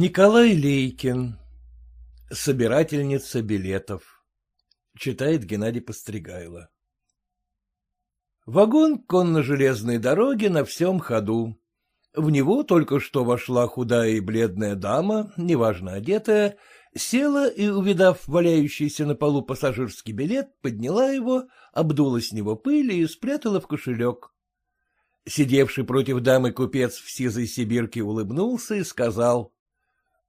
Николай Лейкин. Собирательница билетов. Читает Геннадий Постригайло. Вагон конно-железной дороги на всем ходу. В него только что вошла худая и бледная дама, неважно одетая, села и, увидав валяющийся на полу пассажирский билет, подняла его, обдула с него пыль и спрятала в кошелек. Сидевший против дамы купец в сизой сибирке улыбнулся и сказал. —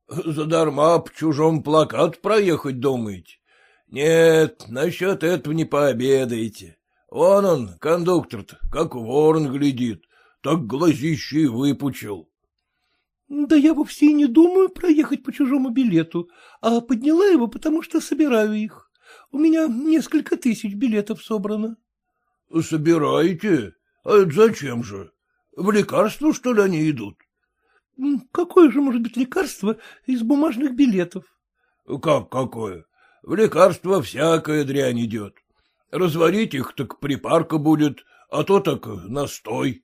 Задарма по чужому плакат проехать думаете? Нет, насчет этого не пообедаете. Вон он, кондуктор-то, как ворон глядит, так глазище и выпучил. — Да я вовсе и не думаю проехать по чужому билету, а подняла его, потому что собираю их. У меня несколько тысяч билетов собрано. — Собираете? А это зачем же? В лекарство, что ли, они идут? — Какое же может быть лекарство из бумажных билетов? — Как какое? В лекарство всякая дрянь идет. Разварить их, так припарка будет, а то так настой.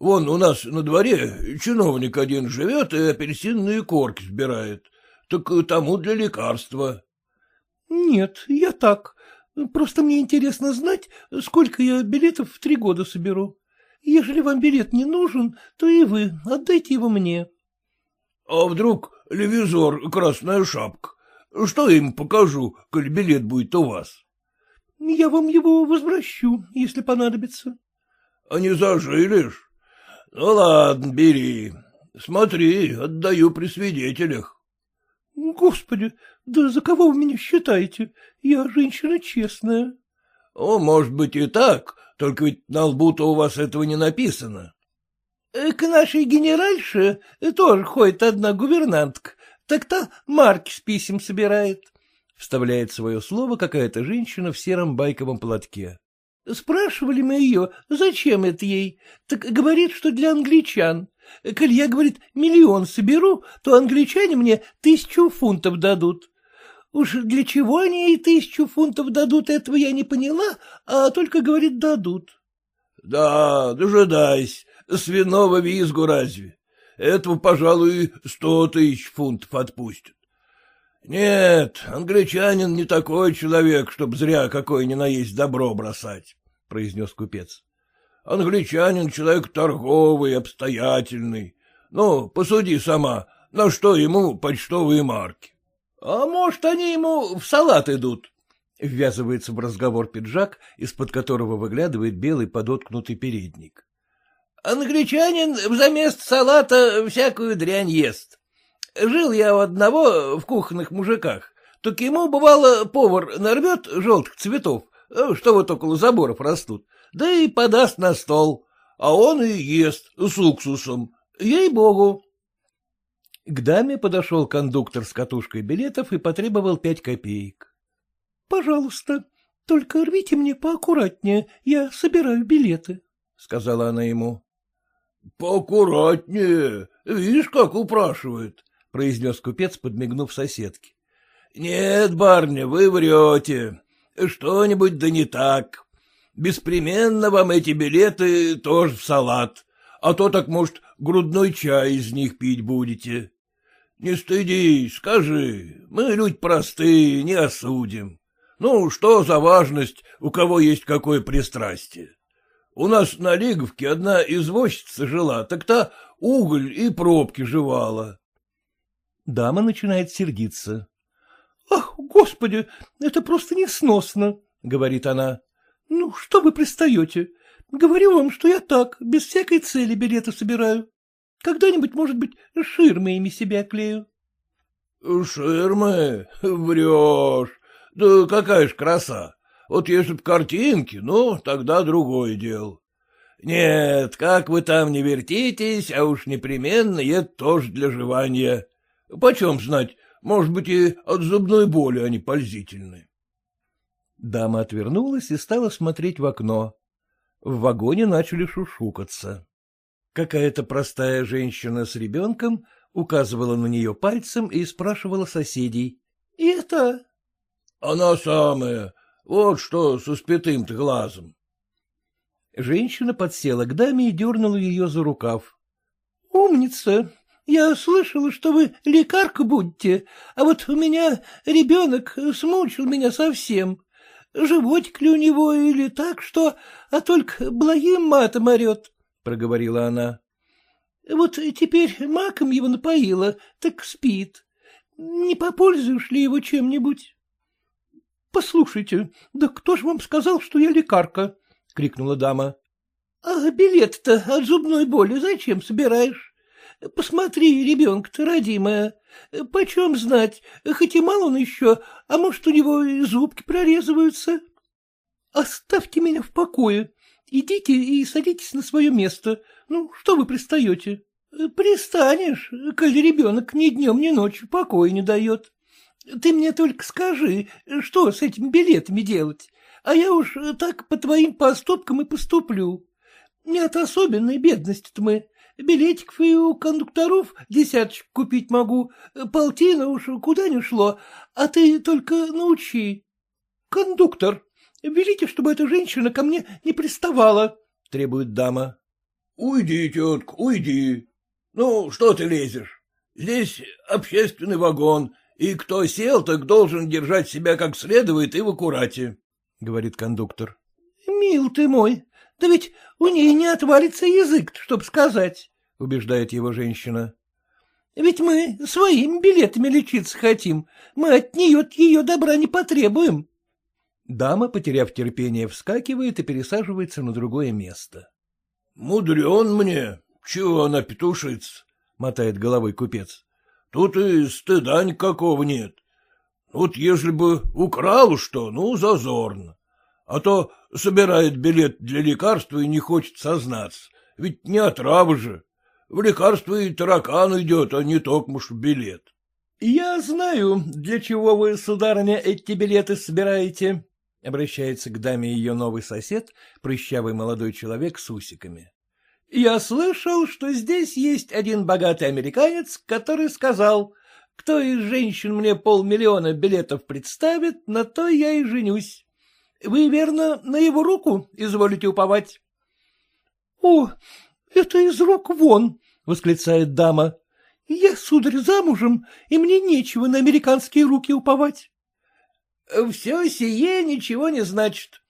Вон у нас на дворе чиновник один живет и апельсинные корки сбирает. Так тому для лекарства. — Нет, я так. Просто мне интересно знать, сколько я билетов в три года соберу. Ежели вам билет не нужен, то и вы отдайте его мне. — А вдруг левизор красная шапка? Что я им покажу, коль билет будет у вас? — Я вам его возвращу, если понадобится. — А не зажилишь? Ну, ладно, бери. Смотри, отдаю при свидетелях. — Господи, да за кого вы меня считаете? Я женщина честная. — О, может быть и так, только ведь на лбу-то у вас этого не написано. Э, — К нашей генеральше тоже ходит одна гувернантка, так та марки с писем собирает. Вставляет свое слово какая-то женщина в сером байковом платке. Спрашивали мы ее, зачем это ей, так говорит, что для англичан. Коль я, говорит, миллион соберу, то англичане мне тысячу фунтов дадут. Уж для чего они ей тысячу фунтов дадут, этого я не поняла, а только, говорит, дадут. — Да, дожидайся, свиного визгу разве? Этого, пожалуй, сто тысяч фунтов отпустят. Нет, англичанин не такой человек, чтоб зря какое ни наесть добро бросать, — произнес купец. Англичанин человек торговый, обстоятельный. Ну, посуди сама, на что ему почтовые марки? А может, они ему в салат идут? Ввязывается в разговор пиджак, из-под которого выглядывает белый подоткнутый передник. Англичанин взамест салата всякую дрянь ест. Жил я у одного в кухонных мужиках, так ему, бывало, повар нарвет желтых цветов, что вот около заборов растут, да и подаст на стол, а он и ест с уксусом, ей-богу. К даме подошел кондуктор с катушкой билетов и потребовал пять копеек. — Пожалуйста, только рвите мне поаккуратнее, я собираю билеты, — сказала она ему. — Поаккуратнее, видишь, как упрашивает, — произнес купец, подмигнув соседке. — Нет, барня, вы врете. Что-нибудь да не так. Беспременно вам эти билеты тоже в салат, а то так, может, грудной чай из них пить будете. Не стыдись, скажи, мы люди простые, не осудим. Ну, что за важность, у кого есть какое пристрастие? У нас на Лиговке одна извозчица жила, так та уголь и пробки жевала. Дама начинает сердиться. — Ах, господи, это просто несносно, — говорит она. — Ну, что вы пристаете? Говорю вам, что я так, без всякой цели билеты собираю. Когда-нибудь, может быть, ширмы ими себя клею. — Ширмы? Врешь. Да какая ж краса. Вот если б картинки, ну, тогда другое дело. Нет, как вы там не вертитесь, а уж непременно это тоже для жевания. Почем знать, может быть, и от зубной боли они пользительны. Дама отвернулась и стала смотреть в окно. В вагоне начали шушукаться. Какая-то простая женщина с ребенком указывала на нее пальцем и спрашивала соседей. — Это? — Она самая. Вот что со спятым-то глазом. Женщина подсела к даме и дернула ее за рукав. — Умница! Я слышала, что вы лекарка будете, а вот у меня ребенок смучил меня совсем. Животик ли у него или так что, а только благим матом орет, — проговорила она. Вот теперь маком его напоила, так спит. Не попользуешь ли его чем-нибудь? — Послушайте, да кто ж вам сказал, что я лекарка? — крикнула дама. — А билет-то от зубной боли зачем собираешь? Посмотри, ребенка-то родимая. Почем знать, хоть и мал он еще, а может, у него и зубки прорезываются. Оставьте меня в покое. Идите и садитесь на свое место. Ну, что вы пристаете? Пристанешь, коли ребенок ни днем, ни ночью покоя не дает. Ты мне только скажи, что с этими билетами делать, а я уж так по твоим поступкам и поступлю. Не от особенной бедности-то мы. Билетиков и у кондукторов десяточек купить могу, полтина уж куда не шло, а ты только научи. Кондуктор, велите, чтобы эта женщина ко мне не приставала, — требует дама. — Уйди, тетка, уйди. Ну, что ты лезешь? Здесь общественный вагон, и кто сел, так должен держать себя как следует и в аккурате, — говорит кондуктор. — Мил ты мой, да ведь у ней не отвалится язык, чтоб сказать, — убеждает его женщина. — Ведь мы своими билетами лечиться хотим, мы от нее ее добра не потребуем. Дама, потеряв терпение, вскакивает и пересаживается на другое место. — Мудрен мне, чего она петушится, — мотает головой купец. — Тут и стыда никакого нет. Вот ежели бы украл что, ну, зазорно а то собирает билет для лекарства и не хочет сознаться. Ведь не отрава же. В лекарство и таракан идет, а не только уж билет. — Я знаю, для чего вы, сударыня, эти билеты собираете, — обращается к даме ее новый сосед, прыщавый молодой человек с усиками. — Я слышал, что здесь есть один богатый американец, который сказал, кто из женщин мне полмиллиона билетов представит, на то я и женюсь. Вы, верно, на его руку изволите уповать? — О, это из рук вон! — восклицает дама. — Я, сударь, замужем, и мне нечего на американские руки уповать. — Все сие ничего не значит.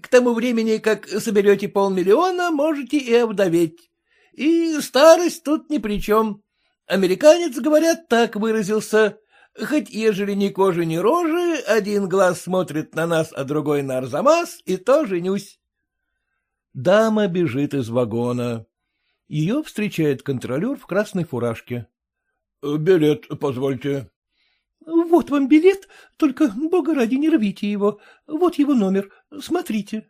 К тому времени, как соберете полмиллиона, можете и овдоветь. И старость тут ни при чем. Американец, говорят, так выразился. Хоть ежели ни кожи, ни рожи, один глаз смотрит на нас, а другой на Арзамас, и то женюсь. Дама бежит из вагона. Ее встречает контролер в красной фуражке. — Билет, позвольте. — Вот вам билет, только, бога ради, не рвите его. Вот его номер, смотрите.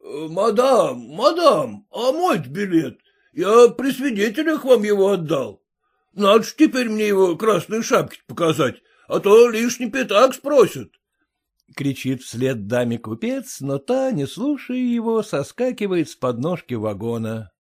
— Мадам, мадам, а мой билет? Я при свидетелях вам его отдал. Надо ж теперь мне его красные шапки показать, а то лишний пятак спросят. Кричит вслед даме купец, но та, не слушая его, соскакивает с подножки вагона.